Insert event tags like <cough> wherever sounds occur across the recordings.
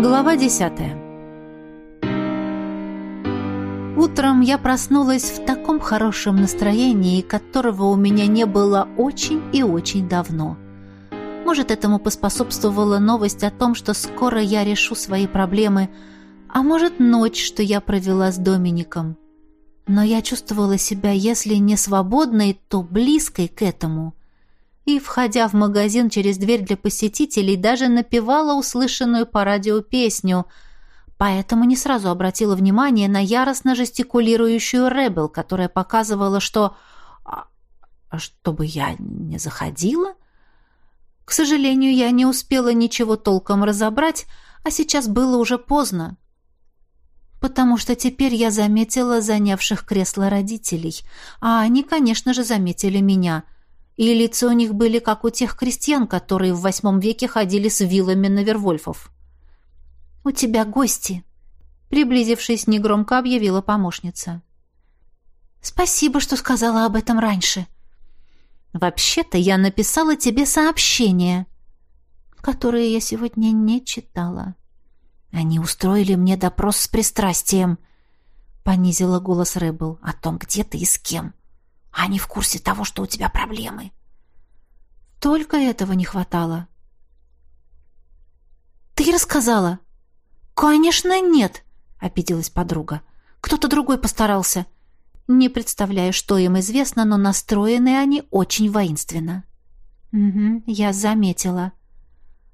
Глава десятая Утром я проснулась в таком хорошем настроении, которого у меня не было очень и очень давно. Может, этому поспособствовала новость о том, что скоро я решу свои проблемы, а может, ночь, что я провела с Домиником. Но я чувствовала себя, если не свободной, то близкой к этому и, входя в магазин через дверь для посетителей, даже напевала услышанную по радио песню, поэтому не сразу обратила внимание на яростно жестикулирующую Ребел, которая показывала, что... А, чтобы я не заходила? К сожалению, я не успела ничего толком разобрать, а сейчас было уже поздно. Потому что теперь я заметила занявших кресло родителей, а они, конечно же, заметили меня — и лица у них были как у тех крестьян, которые в восьмом веке ходили с вилами на вервольфов. «У тебя гости», — приблизившись, негромко объявила помощница. «Спасибо, что сказала об этом раньше». «Вообще-то я написала тебе сообщение, которое я сегодня не читала. Они устроили мне допрос с пристрастием», — понизила голос Рэббл, — «о том, где ты и с кем». Они в курсе того, что у тебя проблемы. Только этого не хватало. Ты рассказала? Конечно, нет, обиделась подруга. Кто-то другой постарался. Не представляю, что им известно, но настроены они очень воинственно. Угу, я заметила.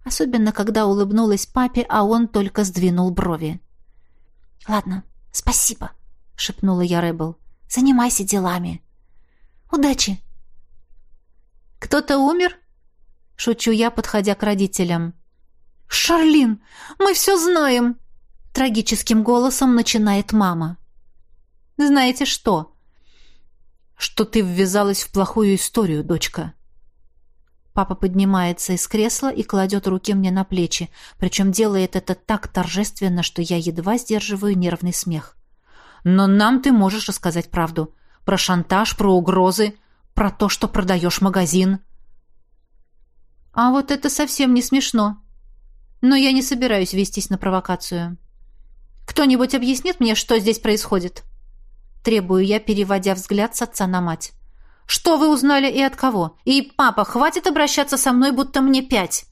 Особенно, когда улыбнулась папе, а он только сдвинул брови. «Ладно, спасибо», — шепнула я Рэббл. «Занимайся делами». Удачи!» «Кто-то умер?» — шучу я, подходя к родителям. «Шарлин, мы все знаем!» — трагическим голосом начинает мама. «Знаете что?» «Что ты ввязалась в плохую историю, дочка?» Папа поднимается из кресла и кладет руки мне на плечи, причем делает это так торжественно, что я едва сдерживаю нервный смех. «Но нам ты можешь рассказать правду про шантаж, про угрозы, про то, что продаешь магазин. А вот это совсем не смешно. Но я не собираюсь вестись на провокацию. Кто-нибудь объяснит мне, что здесь происходит? Требую я, переводя взгляд с отца на мать. Что вы узнали и от кого? И, папа, хватит обращаться со мной, будто мне пять.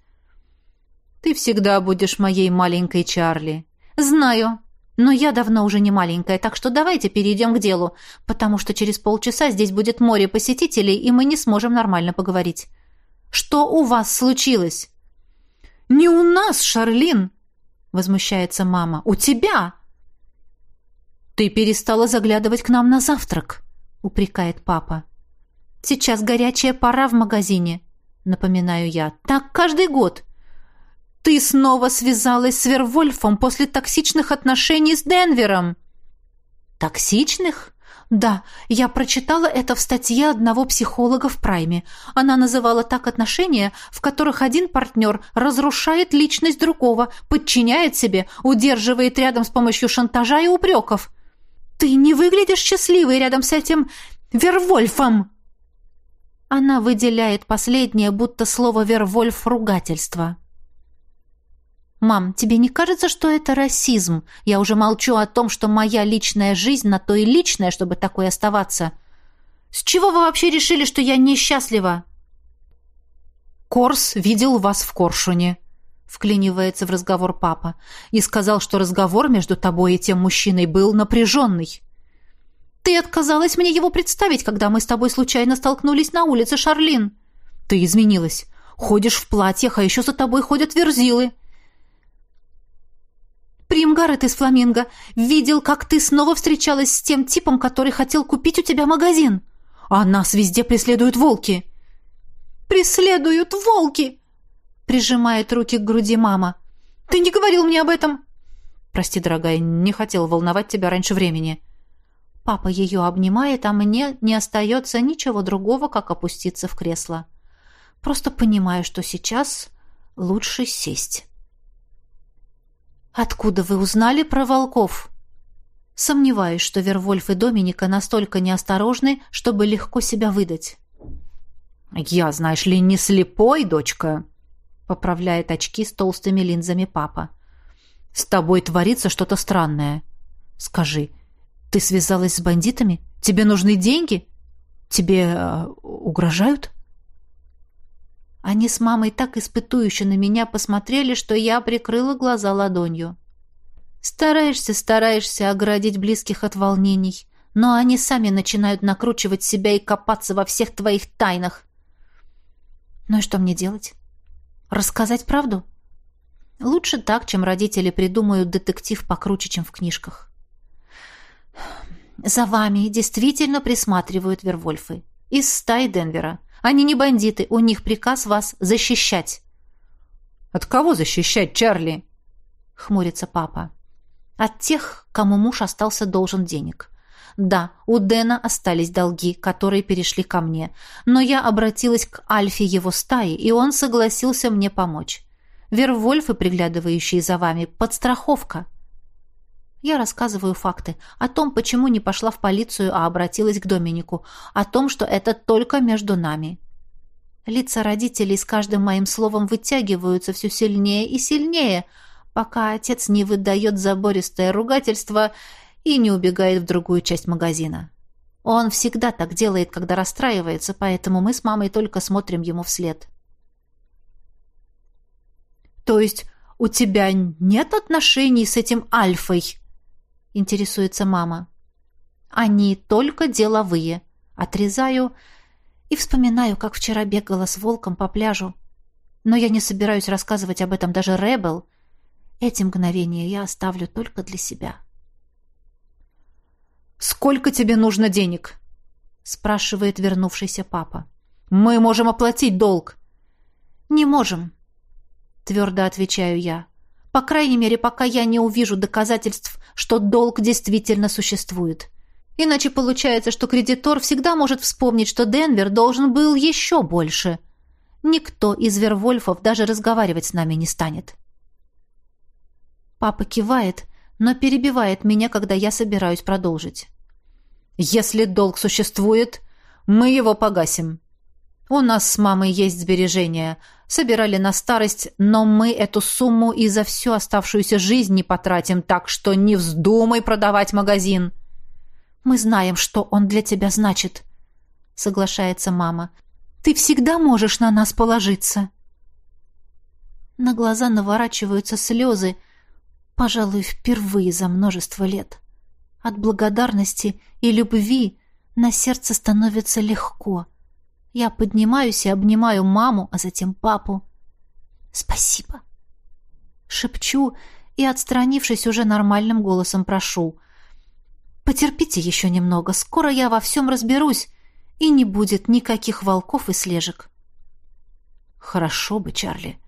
Ты всегда будешь моей маленькой Чарли. Знаю, но я давно уже не маленькая, так что давайте перейдем к делу, потому что через полчаса здесь будет море посетителей, и мы не сможем нормально поговорить. Что у вас случилось? Не у нас, Шарлин, возмущается мама. У тебя. Ты перестала заглядывать к нам на завтрак, упрекает папа. Сейчас горячая пора в магазине, напоминаю я. Так каждый год. Ты снова связалась с Вервольфом после токсичных отношений с Денвером. Токсичных? Да, я прочитала это в статье одного психолога в Прайме. Она называла так отношения, в которых один партнер разрушает личность другого, подчиняет себе, удерживает рядом с помощью шантажа и упреков. Ты не выглядишь счастливой рядом с этим Вервольфом. Она выделяет последнее, будто слово Вервольф ругательство. «Мам, тебе не кажется, что это расизм? Я уже молчу о том, что моя личная жизнь на то и личная, чтобы такой оставаться. С чего вы вообще решили, что я несчастлива?» «Корс видел вас в Коршуне», — вклинивается в разговор папа, и сказал, что разговор между тобой и тем мужчиной был напряженный. «Ты отказалась мне его представить, когда мы с тобой случайно столкнулись на улице, Шарлин». «Ты изменилась. Ходишь в платьях, а еще за тобой ходят верзилы». Примгарет из Фламинго видел, как ты снова встречалась с тем типом, который хотел купить у тебя магазин. А нас везде преследуют волки. Преследуют волки! Прижимает руки к груди мама. Ты не говорил мне об этом. Прости, дорогая, не хотел волновать тебя раньше времени. Папа ее обнимает, а мне не остается ничего другого, как опуститься в кресло. Просто понимаю, что сейчас лучше сесть. «Откуда вы узнали про волков?» Сомневаюсь, что Вервольф и Доминика настолько неосторожны, чтобы легко себя выдать. «Я, знаешь ли, не слепой, дочка», — поправляет очки с толстыми линзами папа. С тобой творится что-то странное. Скажи, ты связалась с бандитами? Тебе нужны деньги? Тебе э, угрожают?» Они с мамой так испытующе на меня посмотрели, что я прикрыла глаза ладонью. Стараешься, стараешься оградить близких от волнений, но они сами начинают накручивать себя и копаться во всех твоих тайнах. Ну и что мне делать? Рассказать правду? Лучше так, чем родители придумают детектив покруче, чем в книжках. За вами действительно присматривают Вервольфы. Из стаи Денвера. Они не бандиты, у них приказ вас защищать. От кого защищать, Чарли? Хмурится папа. От тех, кому муж остался должен денег. Да, у Дэна остались долги, которые перешли ко мне, но я обратилась к Альфе его стаи, и он согласился мне помочь. Вервольфы, приглядывающие за вами, подстраховка. Я рассказываю факты о том, почему не пошла в полицию, а обратилась к Доминику, о том, что это только между нами. Лица родителей с каждым моим словом вытягиваются все сильнее и сильнее, пока отец не выдает забористое ругательство и не убегает в другую часть магазина. Он всегда так делает, когда расстраивается, поэтому мы с мамой только смотрим ему вслед. «То есть у тебя нет отношений с этим Альфой?» — интересуется мама. «Они только деловые». Отрезаю и вспоминаю, как вчера бегала с волком по пляжу. Но я не собираюсь рассказывать об этом даже Ребел. Эти мгновения я оставлю только для себя. «Сколько тебе нужно денег?» — спрашивает вернувшийся папа. «Мы можем оплатить долг». «Не можем», — твердо отвечаю я. По крайней мере, пока я не увижу доказательств, что долг действительно существует. Иначе получается, что кредитор всегда может вспомнить, что Денвер должен был еще больше. Никто из Вервольфов даже разговаривать с нами не станет. Папа кивает, но перебивает меня, когда я собираюсь продолжить. «Если долг существует, мы его погасим. У нас с мамой есть сбережения. Собирали на старость, но мы эту сумму и за всю оставшуюся жизнь не потратим, так что не вздумай продавать магазин». «Мы знаем, что он для тебя значит», — соглашается мама. «Ты всегда можешь на нас положиться». На глаза наворачиваются слезы, пожалуй, впервые за множество лет. От благодарности и любви на сердце становится легко. Я поднимаюсь и обнимаю маму, а затем папу. «Спасибо!» Шепчу и, отстранившись, уже нормальным голосом прошу. «Потерпите еще немного, скоро я во всем разберусь, и не будет никаких волков и слежек». «Хорошо бы, Чарли.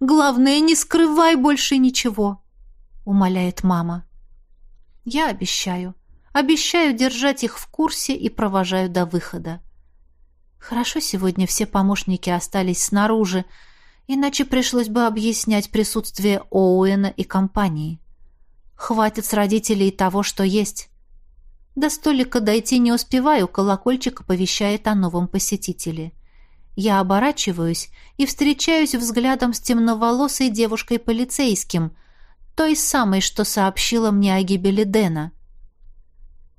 Главное, не скрывай больше ничего», — умоляет мама. «Я обещаю. Обещаю держать их в курсе и провожаю до выхода». Хорошо сегодня все помощники остались снаружи, иначе пришлось бы объяснять присутствие Оуэна и компании. Хватит с родителей того, что есть. До столика дойти не успеваю, колокольчик оповещает о новом посетителе. Я оборачиваюсь и встречаюсь взглядом с темноволосой девушкой-полицейским, той самой, что сообщила мне о гибели Дэна.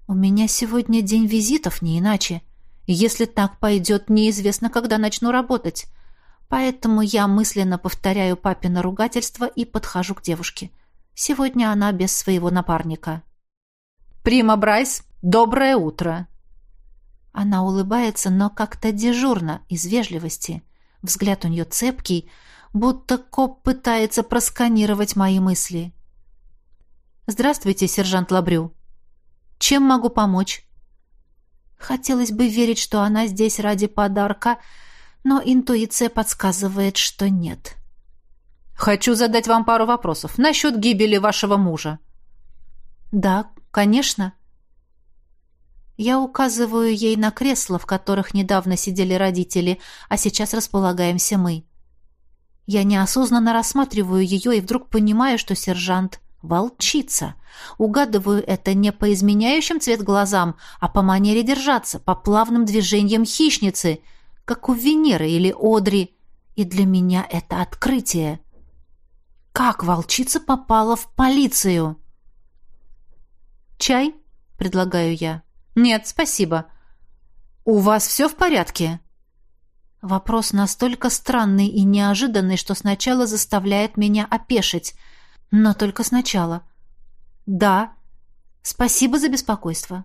У меня сегодня день визитов, не иначе. — если так пойдет, неизвестно, когда начну работать. Поэтому я мысленно повторяю папино ругательство и подхожу к девушке. Сегодня она без своего напарника. «Прима Брайс, доброе утро!» Она улыбается, но как-то дежурно, из вежливости. Взгляд у нее цепкий, будто коп пытается просканировать мои мысли. «Здравствуйте, сержант Лабрю. Чем могу помочь?» Хотелось бы верить, что она здесь ради подарка, но интуиция подсказывает, что нет. «Хочу задать вам пару вопросов насчет гибели вашего мужа». «Да, конечно». Я указываю ей на кресла, в которых недавно сидели родители, а сейчас располагаемся мы. Я неосознанно рассматриваю ее и вдруг понимаю, что сержант Волчица. Угадываю это не по изменяющим цвет глазам, а по манере держаться, по плавным движениям хищницы, как у Венеры или Одри. И для меня это открытие. Как волчица попала в полицию? «Чай?» — предлагаю я. «Нет, спасибо. У вас все в порядке?» Вопрос настолько странный и неожиданный, что сначала заставляет меня опешить. Но только сначала. «Да. Спасибо за беспокойство».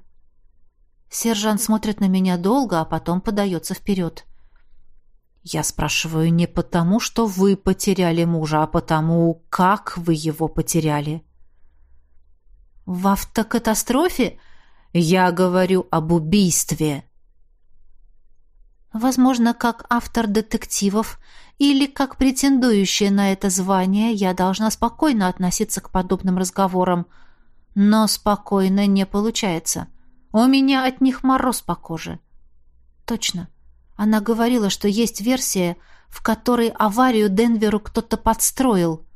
Сержант смотрит на меня долго, а потом подается вперед. Я спрашиваю не потому, что вы потеряли мужа, а потому, как вы его потеряли. В автокатастрофе? Я говорю об убийстве. Возможно, как автор детективов или как претендующая на это звание, я должна спокойно относиться к подобным разговорам. Но спокойно не получается. У меня от них мороз по коже. Точно. Она говорила, что есть версия, в которой аварию Денверу кто-то подстроил.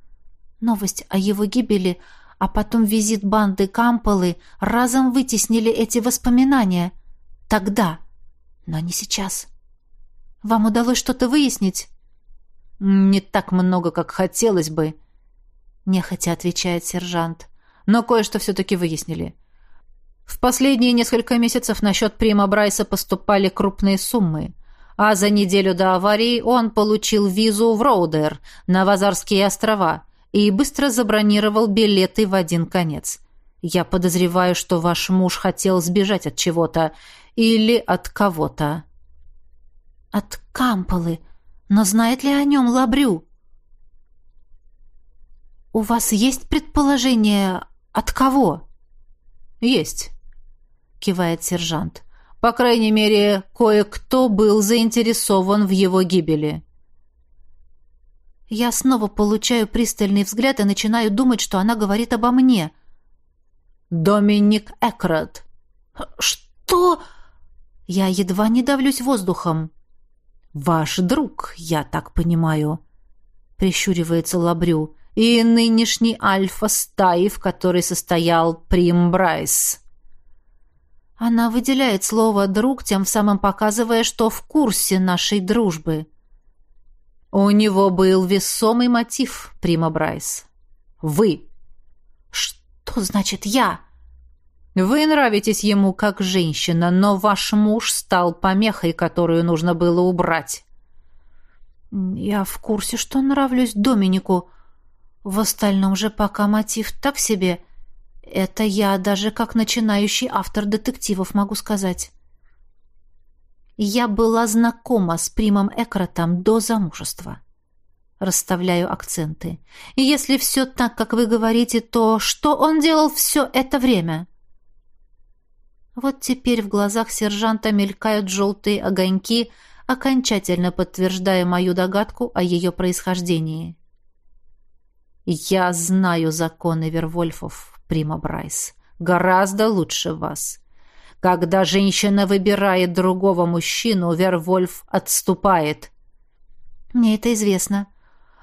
Новость о его гибели, а потом визит банды Камполы разом вытеснили эти воспоминания. Тогда, но не сейчас. Вам удалось что-то выяснить? Не так много, как хотелось бы, нехотя отвечает сержант. Но кое-что все-таки выяснили. В последние несколько месяцев на счет Прима Брайса поступали крупные суммы, а за неделю до аварии он получил визу в Роудер на Вазарские острова и быстро забронировал билеты в один конец. Я подозреваю, что ваш муж хотел сбежать от чего-то или от кого-то. От Камполы. Но знает ли о нем Лабрю? У вас есть предположение, от кого? Есть, кивает сержант. По крайней мере, кое-кто был заинтересован в его гибели. Я снова получаю пристальный взгляд и начинаю думать, что она говорит обо мне. Доминик Экрат. Что? Я едва не давлюсь воздухом. «Ваш друг, я так понимаю», — прищуривается Лабрю, «и нынешний альфа стаи, в которой состоял Прим Брайс». Она выделяет слово «друг», тем самым показывая, что в курсе нашей дружбы. У него был весомый мотив, Прима Брайс. Вы. Что значит «я»? Вы нравитесь ему как женщина, но ваш муж стал помехой, которую нужно было убрать. Я в курсе, что нравлюсь Доминику. В остальном же пока мотив так себе. Это я даже как начинающий автор детективов могу сказать. Я была знакома с Примом Экротом до замужества. Расставляю акценты. И если все так, как вы говорите, то что он делал все это время?» Вот теперь в глазах сержанта мелькают желтые огоньки, окончательно подтверждая мою догадку о ее происхождении. «Я знаю законы Вервольфов, Прима Брайс, гораздо лучше вас. Когда женщина выбирает другого мужчину, Вервольф отступает». «Мне это известно».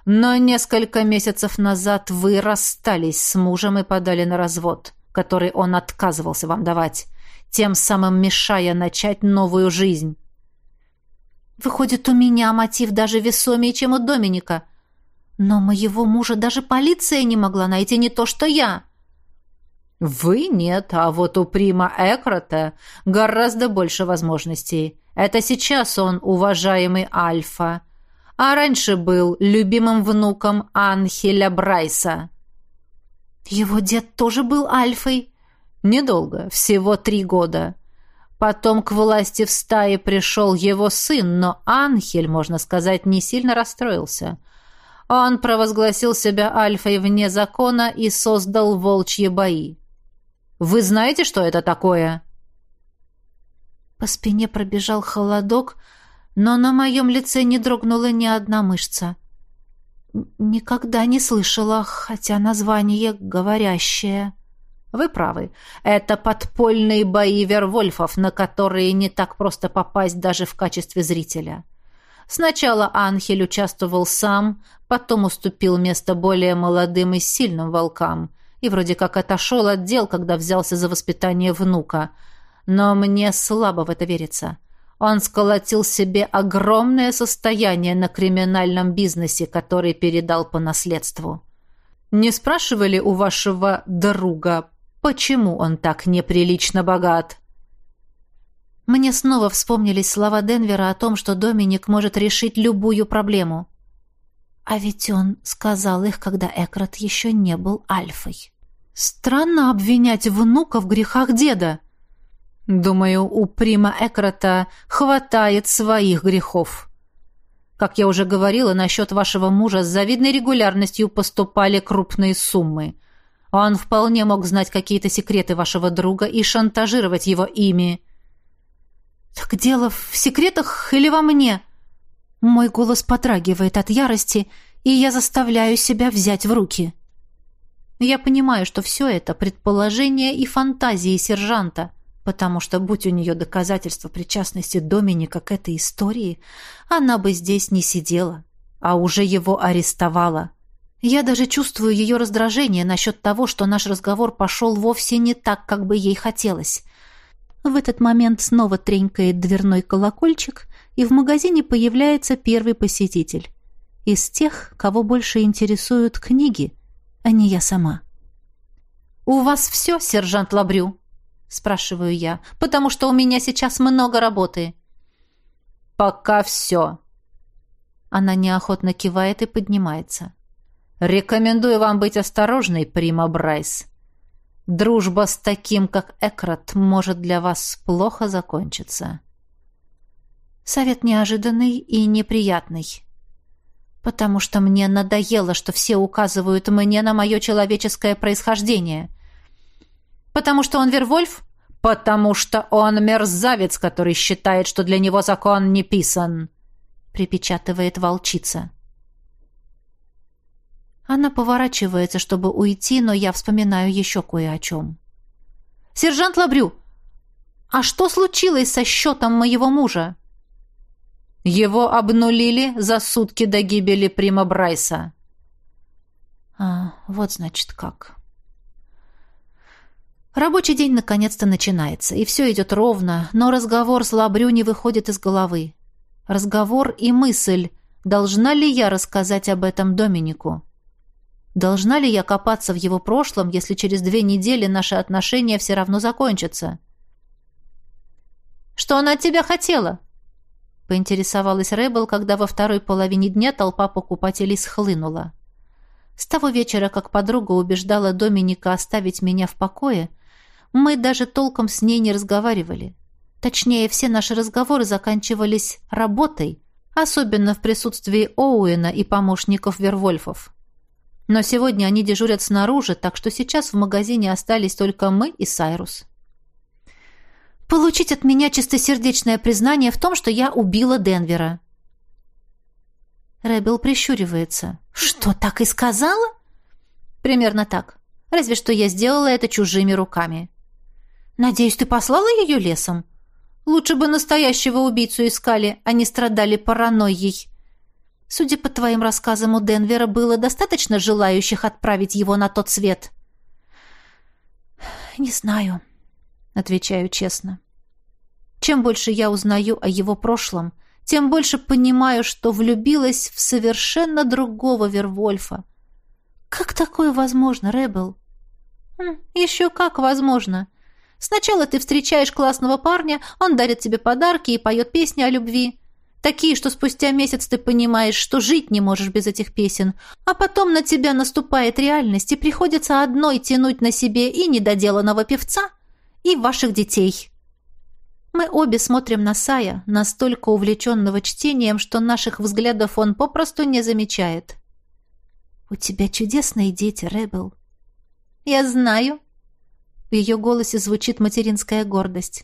«Но несколько месяцев назад вы расстались с мужем и подали на развод, который он отказывался вам давать» тем самым мешая начать новую жизнь. Выходит, у меня мотив даже весомее, чем у Доминика. Но моего мужа даже полиция не могла найти, не то что я. Вы нет, а вот у Прима Экрота гораздо больше возможностей. Это сейчас он уважаемый Альфа, а раньше был любимым внуком Анхеля Брайса. Его дед тоже был Альфой. Недолго, всего три года. Потом к власти в стае пришел его сын, но Анхель, можно сказать, не сильно расстроился. Он провозгласил себя альфой вне закона и создал волчьи бои. Вы знаете, что это такое?» По спине пробежал холодок, но на моем лице не дрогнула ни одна мышца. Никогда не слышала, хотя название говорящее. Вы правы. Это подпольные бои вервольфов, на которые не так просто попасть даже в качестве зрителя. Сначала Анхель участвовал сам, потом уступил место более молодым и сильным волкам и вроде как отошел от дел, когда взялся за воспитание внука. Но мне слабо в это верится. Он сколотил себе огромное состояние на криминальном бизнесе, который передал по наследству. Не спрашивали у вашего друга, почему он так неприлично богат? Мне снова вспомнились слова Денвера о том, что Доминик может решить любую проблему. А ведь он сказал их, когда Экрат еще не был альфой. Странно обвинять внука в грехах деда. Думаю, у прима Экрата хватает своих грехов. Как я уже говорила, насчет вашего мужа с завидной регулярностью поступали крупные суммы. Он вполне мог знать какие-то секреты вашего друга и шантажировать его ими. «Так дело в секретах или во мне?» Мой голос подрагивает от ярости, и я заставляю себя взять в руки. Я понимаю, что все это предположение и фантазии сержанта, потому что, будь у нее доказательства причастности Доминика к этой истории, она бы здесь не сидела, а уже его арестовала. Я даже чувствую ее раздражение насчет того, что наш разговор пошел вовсе не так, как бы ей хотелось. В этот момент снова тренькает дверной колокольчик, и в магазине появляется первый посетитель. Из тех, кого больше интересуют книги, а не я сама. «У вас все, сержант Лабрю?» спрашиваю я, потому что у меня сейчас много работы. Пока все. Она неохотно кивает и поднимается. Рекомендую вам быть осторожной, Прима Брайс. Дружба с таким, как Экрат, может для вас плохо закончиться. Совет неожиданный и неприятный. Потому что мне надоело, что все указывают мне на мое человеческое происхождение — Потому что он Вервольф? Потому что он мерзавец, который считает, что для него закон не писан, припечатывает волчица. Она поворачивается, чтобы уйти, но я вспоминаю еще кое о чем. «Сержант Лабрю, а что случилось со счетом моего мужа?» «Его обнулили за сутки до гибели Прима Брайса». «А, вот значит как». Рабочий день наконец-то начинается, и все идет ровно, но разговор с Лабрю не выходит из головы. Разговор и мысль, должна ли я рассказать об этом Доминику? Должна ли я копаться в его прошлом, если через две недели наши отношения все равно закончатся? «Что она от тебя хотела?» поинтересовалась Рэббл, когда во второй половине дня толпа покупателей схлынула. С того вечера, как подруга убеждала Доминика оставить меня в покое, мы даже толком с ней не разговаривали. Точнее, все наши разговоры заканчивались работой, особенно в присутствии Оуэна и помощников Вервольфов. Но сегодня они дежурят снаружи, так что сейчас в магазине остались только мы и Сайрус. Получить от меня чистосердечное признание в том, что я убила Денвера. Рэббл прищуривается. «Что, так и сказала?» «Примерно так. Разве что я сделала это чужими руками». Надеюсь, ты послала ее лесом? Лучше бы настоящего убийцу искали, а не страдали паранойей. Судя по твоим рассказам, у Денвера было достаточно желающих отправить его на тот свет. Не знаю, отвечаю честно. Чем больше я узнаю о его прошлом, тем больше понимаю, что влюбилась в совершенно другого Вервольфа. Как такое возможно, Рэббл? Хм, еще как возможно. Сначала ты встречаешь классного парня, он дарит тебе подарки и поет песни о любви. Такие, что спустя месяц ты понимаешь, что жить не можешь без этих песен. А потом на тебя наступает реальность, и приходится одной тянуть на себе и недоделанного певца, и ваших детей. Мы обе смотрим на Сая, настолько увлеченного чтением, что наших взглядов он попросту не замечает. «У тебя чудесные дети, Рэббл». «Я знаю», в ее голосе звучит материнская гордость.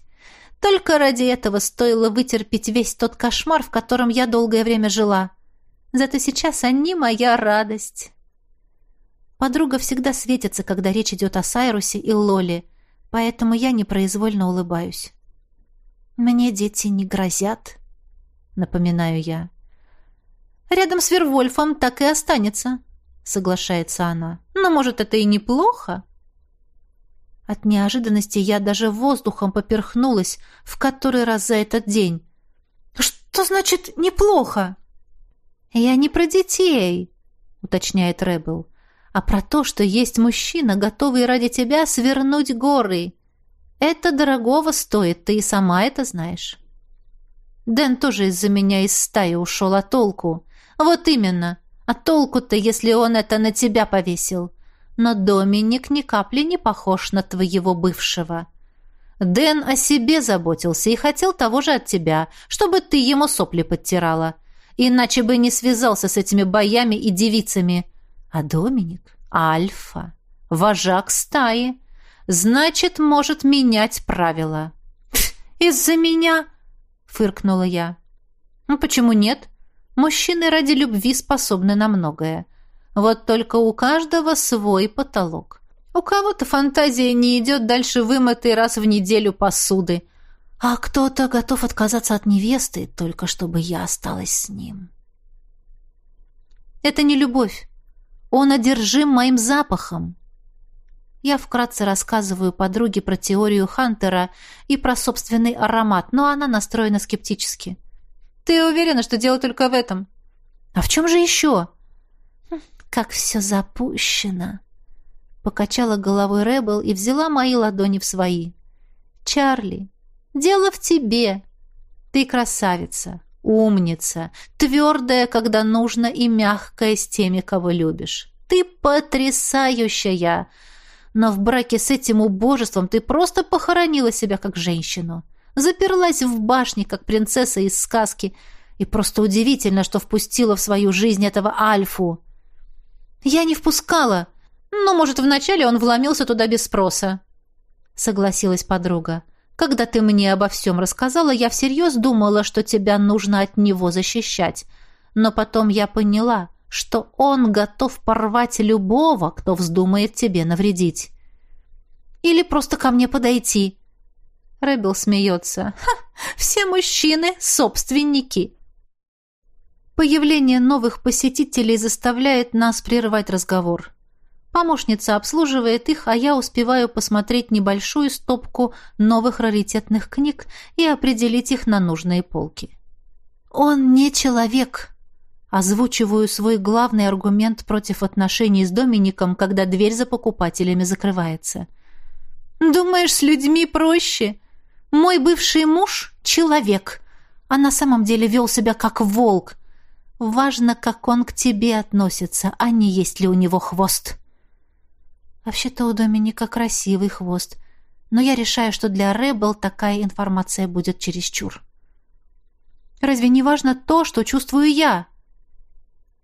Только ради этого стоило вытерпеть весь тот кошмар, в котором я долгое время жила. Зато сейчас они моя радость. Подруга всегда светится, когда речь идет о Сайрусе и Лоле, поэтому я непроизвольно улыбаюсь. «Мне дети не грозят», — напоминаю я. «Рядом с Вервольфом так и останется», — соглашается она. «Но, может, это и неплохо?» От неожиданности я даже воздухом поперхнулась в который раз за этот день. «Что значит «неплохо»?» «Я не про детей», — уточняет Рэббл, а про то, что есть мужчина, готовый ради тебя свернуть горы. Это дорогого стоит, ты и сама это знаешь. Дэн тоже из-за меня из стаи ушел, а толку? Вот именно. А толку-то, если он это на тебя повесил? Но Доминик ни капли не похож на твоего бывшего. Дэн о себе заботился и хотел того же от тебя, чтобы ты ему сопли подтирала. Иначе бы не связался с этими боями и девицами. А Доминик — альфа, вожак стаи. Значит, может менять правила. «Из-за меня?» — фыркнула я. «Ну почему нет? Мужчины ради любви способны на многое. Вот только у каждого свой потолок. У кого-то фантазия не идет дальше вымытой раз в неделю посуды, а кто-то готов отказаться от невесты, только чтобы я осталась с ним. Это не любовь. Он одержим моим запахом. Я вкратце рассказываю подруге про теорию Хантера и про собственный аромат, но она настроена скептически. «Ты уверена, что дело только в этом?» «А в чем же еще?» «Хм, «Как все запущено!» Покачала головой Рэббл и взяла мои ладони в свои. «Чарли, дело в тебе. Ты красавица, умница, твердая, когда нужно, и мягкая с теми, кого любишь. Ты потрясающая!» Но в браке с этим убожеством ты просто похоронила себя как женщину. Заперлась в башне, как принцесса из сказки. И просто удивительно, что впустила в свою жизнь этого Альфу. Я не впускала. Но, может, вначале он вломился туда без спроса. Согласилась подруга. Когда ты мне обо всем рассказала, я всерьез думала, что тебя нужно от него защищать. Но потом я поняла, что он готов порвать любого, кто вздумает тебе навредить. Или просто ко мне подойти. Рэббл смеется. Ха, все мужчины — собственники. Появление новых посетителей заставляет нас прервать разговор. Помощница обслуживает их, а я успеваю посмотреть небольшую стопку новых раритетных книг и определить их на нужные полки. «Он не человек», Озвучиваю свой главный аргумент против отношений с Домиником, когда дверь за покупателями закрывается. «Думаешь, с людьми проще? Мой бывший муж — человек, а на самом деле вел себя как волк. Важно, как он к тебе относится, а не есть ли у него хвост». Вообще-то у Доминика красивый хвост, но я решаю, что для Рэббл такая информация будет чересчур. Разве не важно то, что чувствую я?»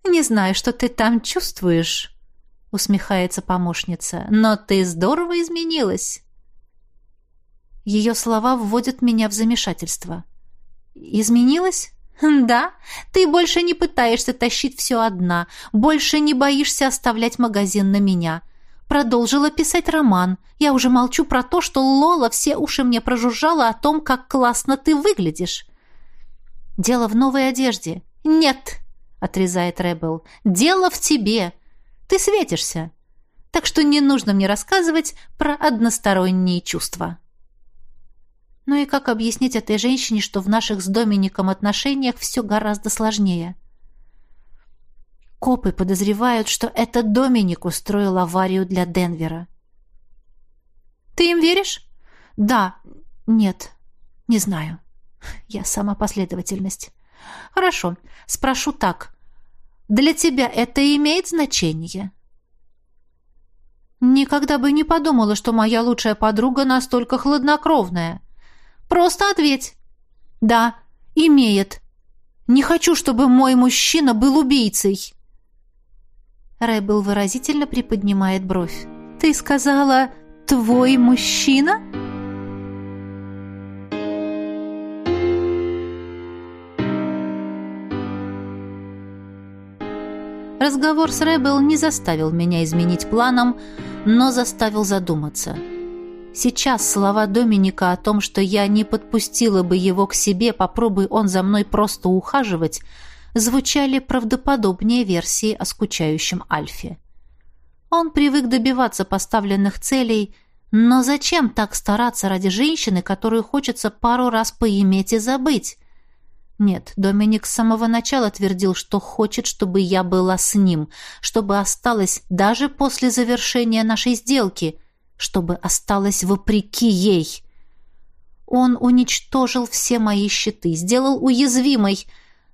«Не знаю, что ты там чувствуешь», — усмехается помощница, «но ты здорово изменилась». Ее слова вводят меня в замешательство. «Изменилась?» «Да, ты больше не пытаешься тащить все одна, больше не боишься оставлять магазин на меня. Продолжила писать роман. Я уже молчу про то, что Лола все уши мне прожужжала о том, как классно ты выглядишь. Дело в новой одежде. Нет, отрезает Рэббл. «Дело в тебе. Ты светишься. Так что не нужно мне рассказывать про односторонние чувства». Ну и как объяснить этой женщине, что в наших с Домиником отношениях все гораздо сложнее? Копы подозревают, что это Доминик устроил аварию для Денвера. «Ты им веришь?» «Да. Нет. Не знаю. Я сама последовательность». «Хорошо. Спрошу так. Для тебя это имеет значение?» «Никогда бы не подумала, что моя лучшая подруга настолько хладнокровная. Просто ответь. Да, имеет. Не хочу, чтобы мой мужчина был убийцей». Рэббл выразительно приподнимает бровь. «Ты сказала, твой мужчина?» Разговор с Рэббл не заставил меня изменить планам, но заставил задуматься. Сейчас слова Доминика о том, что я не подпустила бы его к себе, попробуй он за мной просто ухаживать, звучали правдоподобнее версии о скучающем Альфе. Он привык добиваться поставленных целей, но зачем так стараться ради женщины, которую хочется пару раз поиметь и забыть? Нет, Доминик с самого начала твердил, что хочет, чтобы я была с ним, чтобы осталась даже после завершения нашей сделки, чтобы осталась вопреки ей. Он уничтожил все мои щиты, сделал уязвимой,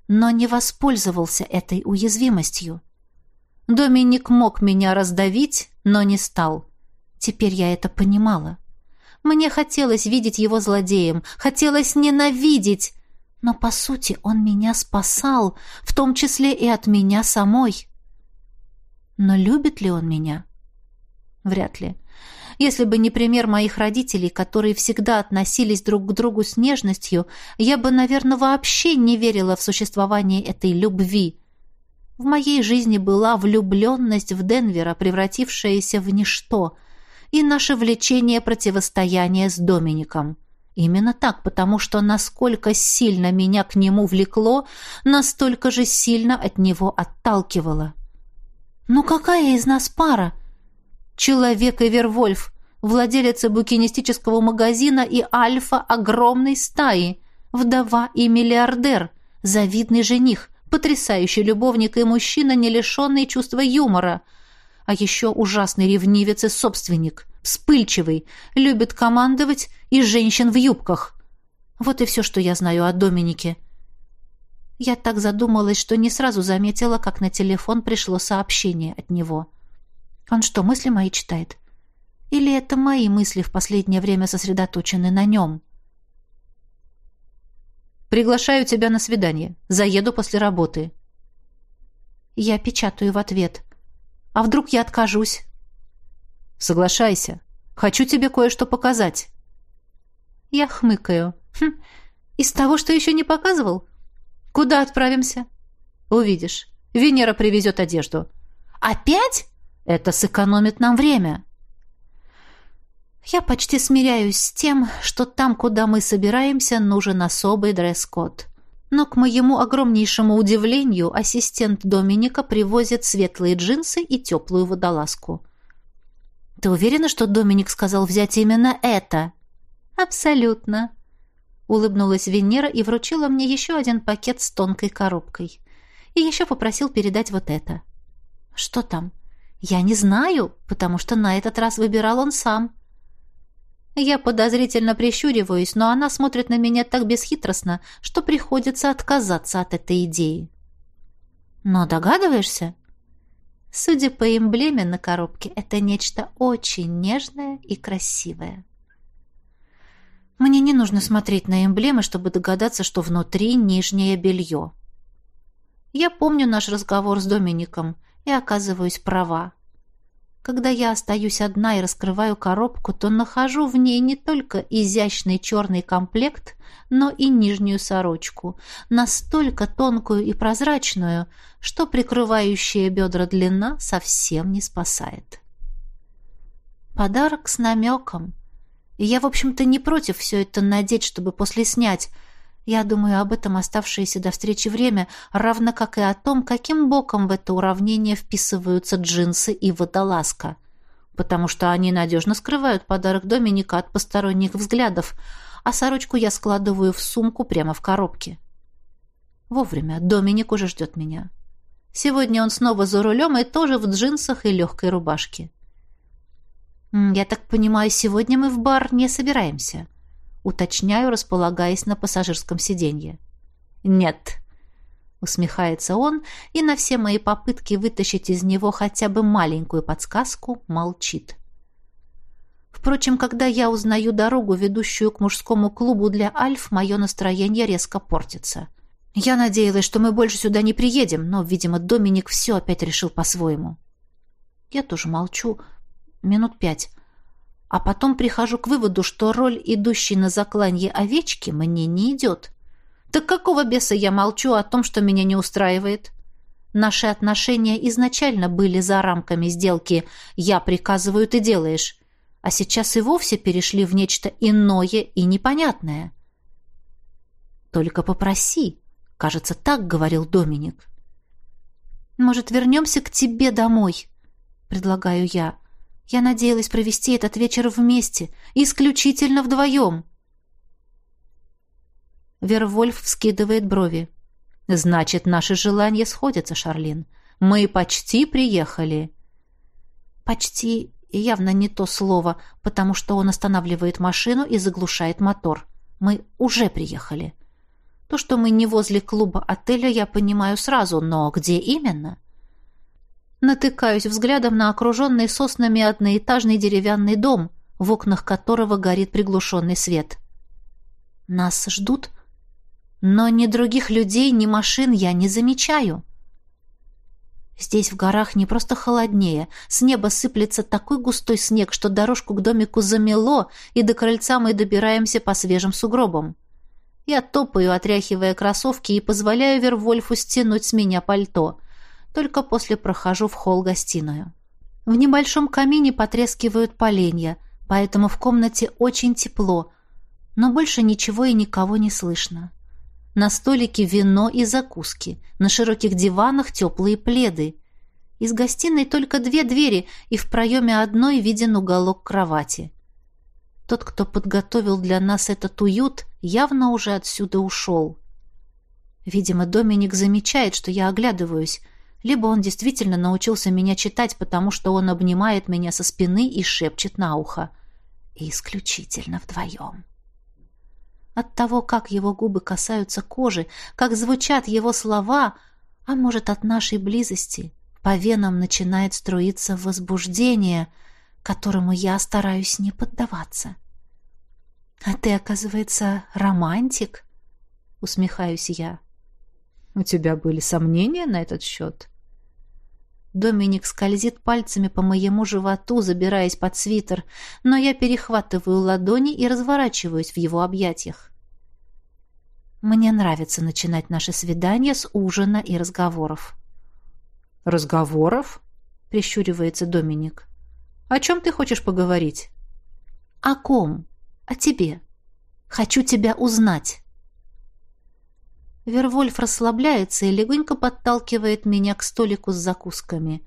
но не воспользовался этой уязвимостью. Доминик мог меня раздавить, но не стал. Теперь я это понимала. Мне хотелось видеть его злодеем, хотелось ненавидеть, но, по сути, он меня спасал, в том числе и от меня самой. Но любит ли он меня? Вряд ли. Если бы не пример моих родителей, которые всегда относились друг к другу с нежностью, я бы, наверное, вообще не верила в существование этой любви. В моей жизни была влюбленность в Денвера, превратившаяся в ничто, и наше влечение противостояния с Домиником — Именно так, потому что насколько сильно меня к нему влекло, настолько же сильно от него отталкивало. «Ну какая из нас пара?» «Человек и Вервольф, владелица букинистического магазина и альфа огромной стаи, вдова и миллиардер, завидный жених, потрясающий любовник и мужчина, не лишенный чувства юмора, а еще ужасный ревнивец и собственник» вспыльчивый, любит командовать и женщин в юбках. Вот и все, что я знаю о Доминике. Я так задумалась, что не сразу заметила, как на телефон пришло сообщение от него. Он что, мысли мои читает? Или это мои мысли в последнее время сосредоточены на нем? «Приглашаю тебя на свидание. Заеду после работы». Я печатаю в ответ. «А вдруг я откажусь?» Соглашайся. Хочу тебе кое-что показать. Я хмыкаю. Хм, из того, что еще не показывал? Куда отправимся? Увидишь. Венера привезет одежду. Опять? Это сэкономит нам время. Я почти смиряюсь с тем, что там, куда мы собираемся, нужен особый дресс-код. Но к моему огромнейшему удивлению ассистент Доминика привозит светлые джинсы и теплую водолазку. Ты уверена, что Доминик сказал взять именно это? Абсолютно. Улыбнулась Венера и вручила мне еще один пакет с тонкой коробкой. И еще попросил передать вот это. Что там? Я не знаю, потому что на этот раз выбирал он сам. Я подозрительно прищуриваюсь, но она смотрит на меня так бесхитростно, что приходится отказаться от этой идеи. Но догадываешься? Судя по эмблеме на коробке, это нечто очень нежное и красивое. Мне не нужно смотреть на эмблемы, чтобы догадаться, что внутри нижнее белье. Я помню наш разговор с Домиником и оказываюсь права. Когда я остаюсь одна и раскрываю коробку, то нахожу в ней не только изящный черный комплект, но и нижнюю сорочку, настолько тонкую и прозрачную, что прикрывающая бедра длина совсем не спасает. Подарок с намеком. И я, в общем-то, не против все это надеть, чтобы после снять – я думаю об этом оставшееся до встречи время, равно как и о том, каким боком в это уравнение вписываются джинсы и водолазка. Потому что они надежно скрывают подарок Доминика от посторонних взглядов, а сорочку я складываю в сумку прямо в коробке. Вовремя. Доминик уже ждет меня. Сегодня он снова за рулем и тоже в джинсах и легкой рубашке. «Я так понимаю, сегодня мы в бар не собираемся?» Уточняю, располагаясь на пассажирском сиденье. «Нет», — усмехается он, и на все мои попытки вытащить из него хотя бы маленькую подсказку молчит. Впрочем, когда я узнаю дорогу, ведущую к мужскому клубу для Альф, мое настроение резко портится. Я надеялась, что мы больше сюда не приедем, но, видимо, Доминик все опять решил по-своему. Я тоже молчу минут пять, а потом прихожу к выводу, что роль идущей на закланье овечки мне не идет. Так какого беса я молчу о том, что меня не устраивает? Наши отношения изначально были за рамками сделки «я приказываю, ты делаешь», а сейчас и вовсе перешли в нечто иное и непонятное. «Только попроси», — кажется, так говорил Доминик. «Может, вернемся к тебе домой?» — предлагаю я. Я надеялась провести этот вечер вместе, исключительно вдвоем. Вервольф вскидывает брови. «Значит, наши желания сходятся, Шарлин. Мы почти приехали». «Почти» явно не то слово, потому что он останавливает машину и заглушает мотор. Мы уже приехали. То, что мы не возле клуба отеля, я понимаю сразу, но где именно? Натыкаюсь взглядом на окруженный соснами одноэтажный деревянный дом, в окнах которого горит приглушенный свет. Нас ждут, но ни других людей, ни машин я не замечаю. Здесь в горах не просто холоднее, с неба сыплется такой густой снег, что дорожку к домику замело, и до крыльца мы добираемся по свежим сугробам. Я топаю, отряхивая кроссовки, и позволяю Вервольфу стянуть с меня пальто. Только после прохожу в холл-гостиную. В небольшом камине потрескивают поленья, поэтому в комнате очень тепло, но больше ничего и никого не слышно. На столике вино и закуски, на широких диванах теплые пледы. Из гостиной только две двери, и в проеме одной виден уголок кровати. Тот, кто подготовил для нас этот уют, явно уже отсюда ушел. Видимо, Доминик замечает, что я оглядываюсь. Либо он действительно научился меня читать, потому что он обнимает меня со спины и шепчет на ухо. Исключительно вдвоем. От того, как его губы касаются кожи, как звучат его слова, а может, от нашей близости, по венам начинает струиться возбуждение — которому я стараюсь не поддаваться. «А ты, оказывается, романтик?» — усмехаюсь я. «У тебя были сомнения на этот счет?» Доминик скользит пальцами по моему животу, забираясь под свитер, но я перехватываю ладони и разворачиваюсь в его объятиях. Мне нравится начинать наше свидание с ужина и разговоров. «Разговоров?» — прищуривается Доминик. О чем ты хочешь поговорить? О ком? О тебе. Хочу тебя узнать. Вервольф расслабляется и легонько подталкивает меня к столику с закусками.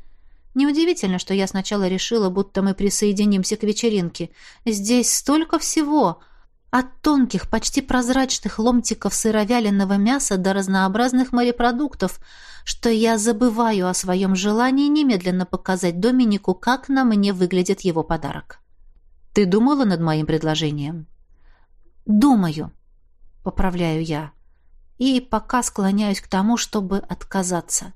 Неудивительно, что я сначала решила, будто мы присоединимся к вечеринке. Здесь столько всего. От тонких, почти прозрачных ломтиков сыровяленого мяса до разнообразных морепродуктов — что я забываю о своем желании немедленно показать Доминику, как на мне выглядит его подарок. «Ты думала над моим предложением?» «Думаю», — поправляю я. И пока склоняюсь к тому, чтобы отказаться.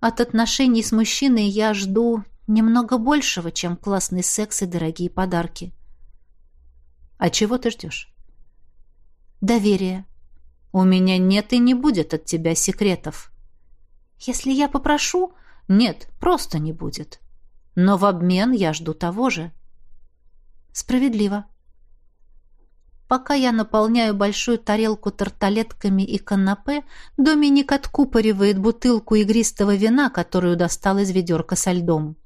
От отношений с мужчиной я жду немного большего, чем классный секс и дорогие подарки. «А чего ты ждешь?» «Доверие». «У меня нет и не будет от тебя секретов». Если я попрошу... Нет, просто не будет. Но в обмен я жду того же. Справедливо. Пока я наполняю большую тарелку тарталетками и канапе, Доминик откупоривает бутылку игристого вина, которую достал из ведерка со льдом.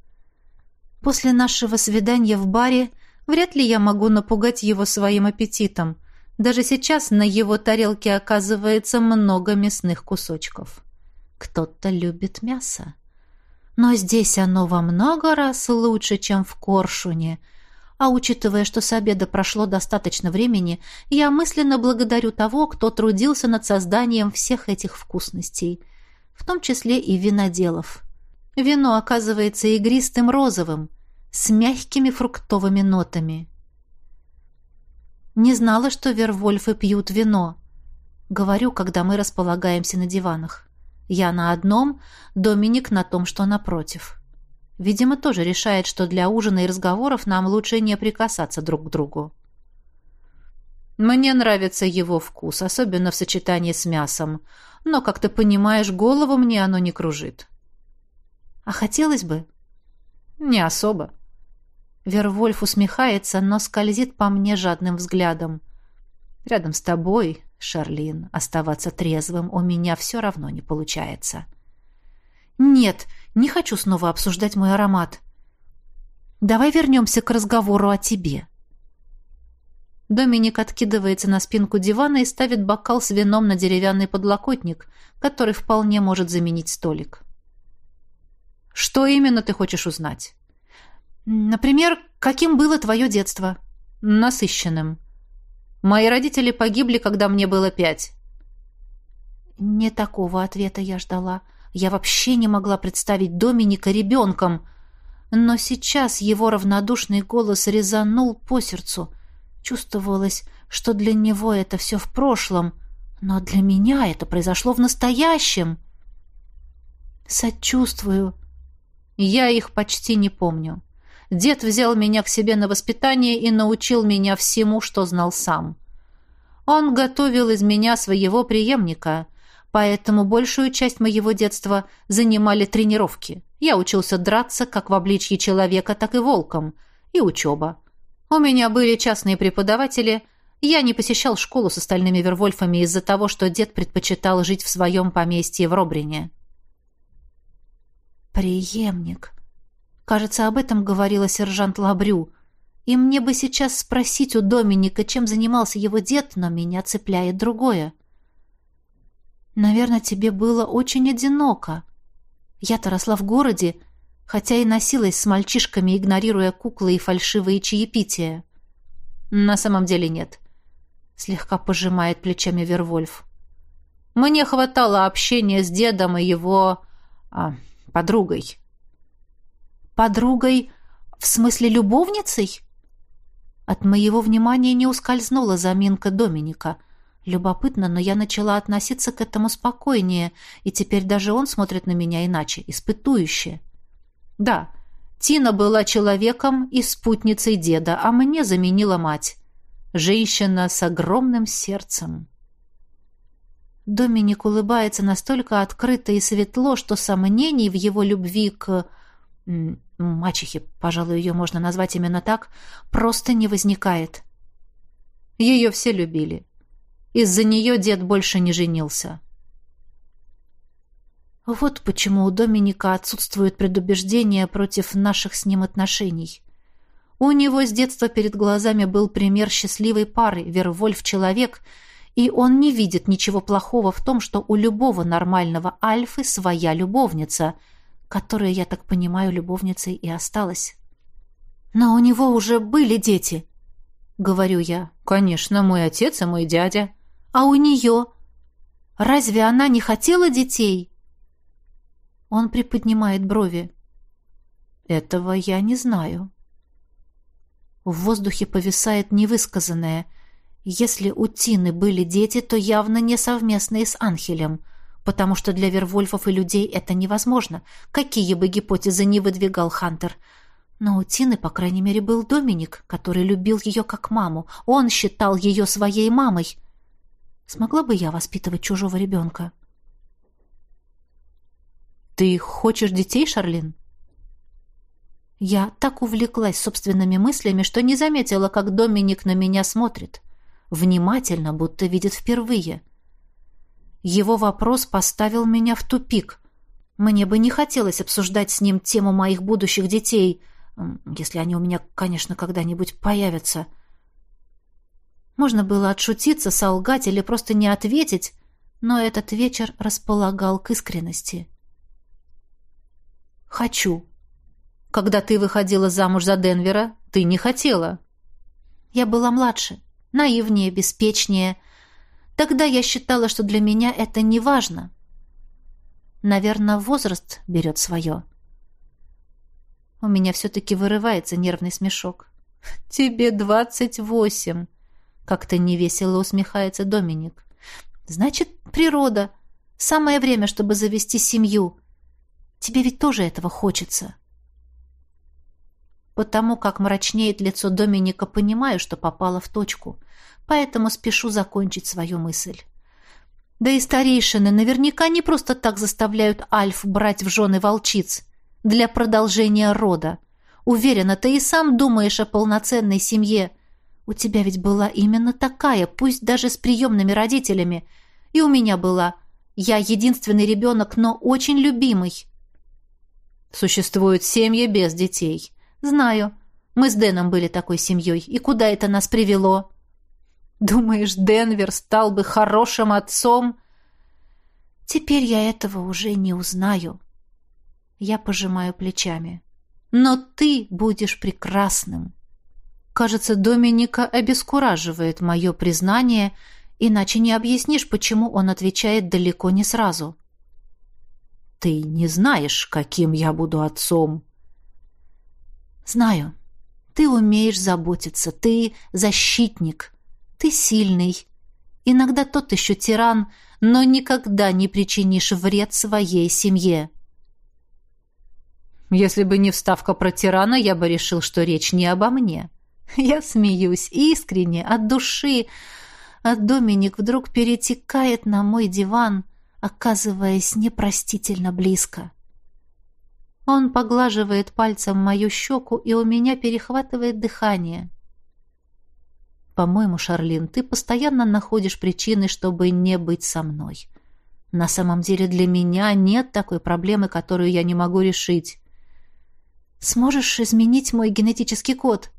После нашего свидания в баре вряд ли я могу напугать его своим аппетитом. Даже сейчас на его тарелке оказывается много мясных кусочков. Кто-то любит мясо. Но здесь оно во много раз лучше, чем в Коршуне. А учитывая, что с обеда прошло достаточно времени, я мысленно благодарю того, кто трудился над созданием всех этих вкусностей, в том числе и виноделов. Вино оказывается игристым розовым, с мягкими фруктовыми нотами. Не знала, что вервольфы пьют вино. Говорю, когда мы располагаемся на диванах. Я на одном, Доминик на том, что напротив. Видимо, тоже решает, что для ужина и разговоров нам лучше не прикасаться друг к другу. Мне нравится его вкус, особенно в сочетании с мясом. Но, как ты понимаешь, голову мне оно не кружит. А хотелось бы? Не особо. Вервольф усмехается, но скользит по мне жадным взглядом. Рядом с тобой Шарлин, оставаться трезвым у меня все равно не получается. Нет, не хочу снова обсуждать мой аромат. Давай вернемся к разговору о тебе. Доминик откидывается на спинку дивана и ставит бокал с вином на деревянный подлокотник, который вполне может заменить столик. Что именно ты хочешь узнать? Например, каким было твое детство? Насыщенным. Мои родители погибли, когда мне было пять. Не такого ответа я ждала. Я вообще не могла представить Доминика ребенком. Но сейчас его равнодушный голос резанул по сердцу. Чувствовалось, что для него это все в прошлом, но для меня это произошло в настоящем. Сочувствую. Я их почти не помню. Дед взял меня к себе на воспитание и научил меня всему, что знал сам. Он готовил из меня своего преемника, поэтому большую часть моего детства занимали тренировки. Я учился драться как в обличье человека, так и волком, и учеба. У меня были частные преподаватели, я не посещал школу с остальными вервольфами из-за того, что дед предпочитал жить в своем поместье в Робрине. «Преемник», Кажется, об этом говорила сержант Лабрю. И мне бы сейчас спросить у Доминика, чем занимался его дед, но меня цепляет другое. Наверное, тебе было очень одиноко. Я-то росла в городе, хотя и носилась с мальчишками, игнорируя куклы и фальшивые чаепития. На самом деле нет. Слегка пожимает плечами Вервольф. Мне хватало общения с дедом и его... А, подругой. Подругой, в смысле любовницей? От моего внимания не ускользнула заминка Доминика. Любопытно, но я начала относиться к этому спокойнее, и теперь даже он смотрит на меня иначе, испытующе. Да, Тина была человеком и спутницей деда, а мне заменила мать. Женщина с огромным сердцем. Доминик улыбается настолько открыто и светло, что сомнений в его любви к мачехи, пожалуй, ее можно назвать именно так, просто не возникает. Ее все любили. Из-за нее дед больше не женился. Вот почему у Доминика отсутствует предубеждение против наших с ним отношений. У него с детства перед глазами был пример счастливой пары, Вервольф-человек, и он не видит ничего плохого в том, что у любого нормального альфы своя любовница — которая, я так понимаю, любовницей и осталась. Но у него уже были дети, говорю я. Конечно, мой отец и мой дядя. А у нее? Разве она не хотела детей? Он приподнимает брови. Этого я не знаю. В воздухе повисает невысказанное. Если у Тины были дети, то явно не совместные с Анхелем — потому что для вервольфов и людей это невозможно, какие бы гипотезы ни выдвигал Хантер. Но у Тины, по крайней мере, был Доминик, который любил ее как маму. Он считал ее своей мамой. Смогла бы я воспитывать чужого ребенка? «Ты хочешь детей, Шарлин?» Я так увлеклась собственными мыслями, что не заметила, как Доминик на меня смотрит. Внимательно, будто видит впервые — его вопрос поставил меня в тупик. Мне бы не хотелось обсуждать с ним тему моих будущих детей, если они у меня, конечно, когда-нибудь появятся. Можно было отшутиться, солгать или просто не ответить, но этот вечер располагал к искренности. «Хочу», когда ты выходила замуж за Денвера, ты не хотела. Я была младше, наивнее, беспечнее, Тогда я считала, что для меня это не важно. Наверное, возраст берет свое. У меня все-таки вырывается нервный смешок. «Тебе двадцать восемь!» Как-то невесело усмехается Доминик. «Значит, природа. Самое время, чтобы завести семью. Тебе ведь тоже этого хочется». Потому как мрачнеет лицо Доминика, понимаю, что попала в точку поэтому спешу закончить свою мысль. Да и старейшины наверняка не просто так заставляют Альф брать в жены волчиц для продолжения рода. Уверена, ты и сам думаешь о полноценной семье. У тебя ведь была именно такая, пусть даже с приемными родителями. И у меня была. Я единственный ребенок, но очень любимый. Существуют семьи без детей. Знаю. Мы с Дэном были такой семьей. И куда это нас привело?» Думаешь, Денвер стал бы хорошим отцом? Теперь я этого уже не узнаю. Я пожимаю плечами. Но ты будешь прекрасным. Кажется, Доминика обескураживает мое признание, Иначе не объяснишь, почему он отвечает далеко не сразу. «Ты не знаешь, каким я буду отцом». «Знаю. Ты умеешь заботиться. Ты защитник. Ты сильный. Иногда тот еще тиран, но никогда не причинишь вред своей семье». Если бы не вставка про тирана, я бы решил, что речь не обо мне. <laughs> Я смеюсь искренне, от души, а Доминик вдруг перетекает на мой диван, оказываясь непростительно близко. Он поглаживает пальцем мою щеку, и у меня перехватывает дыхание. По-моему, Шарлин, ты постоянно находишь причины, чтобы не быть со мной. На самом деле для меня нет такой проблемы, которую я не могу решить. Сможешь изменить мой генетический код?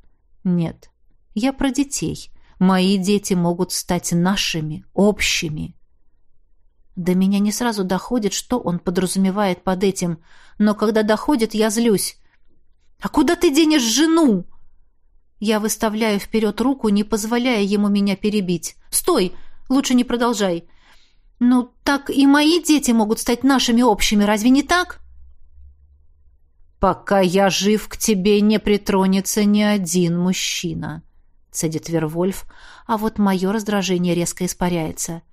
Нет. Я про детей. Мои дети могут стать нашими, общими. До меня не сразу доходит, что он подразумевает под этим, но когда доходит, я злюсь. «А куда ты денешь жену?» Я выставляю вперед руку, не позволяя ему меня перебить. «Стой! Лучше не продолжай!» «Ну, так и мои дети могут стать нашими общими, разве не так?» «Пока я жив, к тебе не притронется ни один мужчина», — цедит Вервольф, а вот мое раздражение резко испаряется.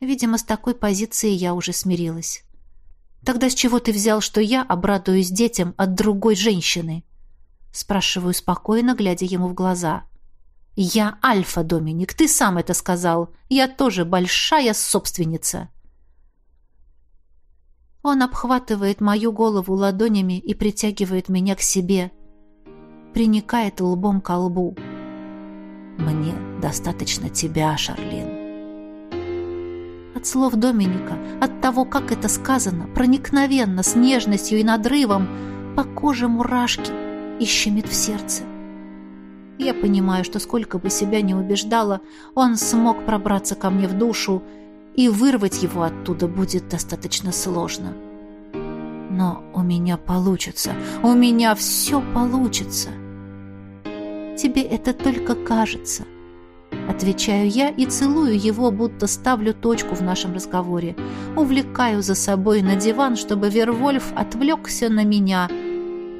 Видимо, с такой позиции я уже смирилась. «Тогда с чего ты взял, что я обрадуюсь детям от другой женщины?» Спрашиваю спокойно, глядя ему в глаза. «Я Альфа, Доминик, ты сам это сказал. Я тоже большая собственница». Он обхватывает мою голову ладонями и притягивает меня к себе. Приникает лбом к лбу. «Мне достаточно тебя, Шарлин». От слов Доминика, от того, как это сказано, проникновенно, с нежностью и надрывом, по коже мурашки и щемит в сердце. Я понимаю, что сколько бы себя не убеждала, он смог пробраться ко мне в душу, и вырвать его оттуда будет достаточно сложно. Но у меня получится, у меня все получится. Тебе это только кажется. Отвечаю я и целую его, будто ставлю точку в нашем разговоре. Увлекаю за собой на диван, чтобы Вервольф отвлекся на меня,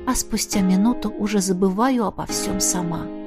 а спустя минуту уже забываю обо всем сама.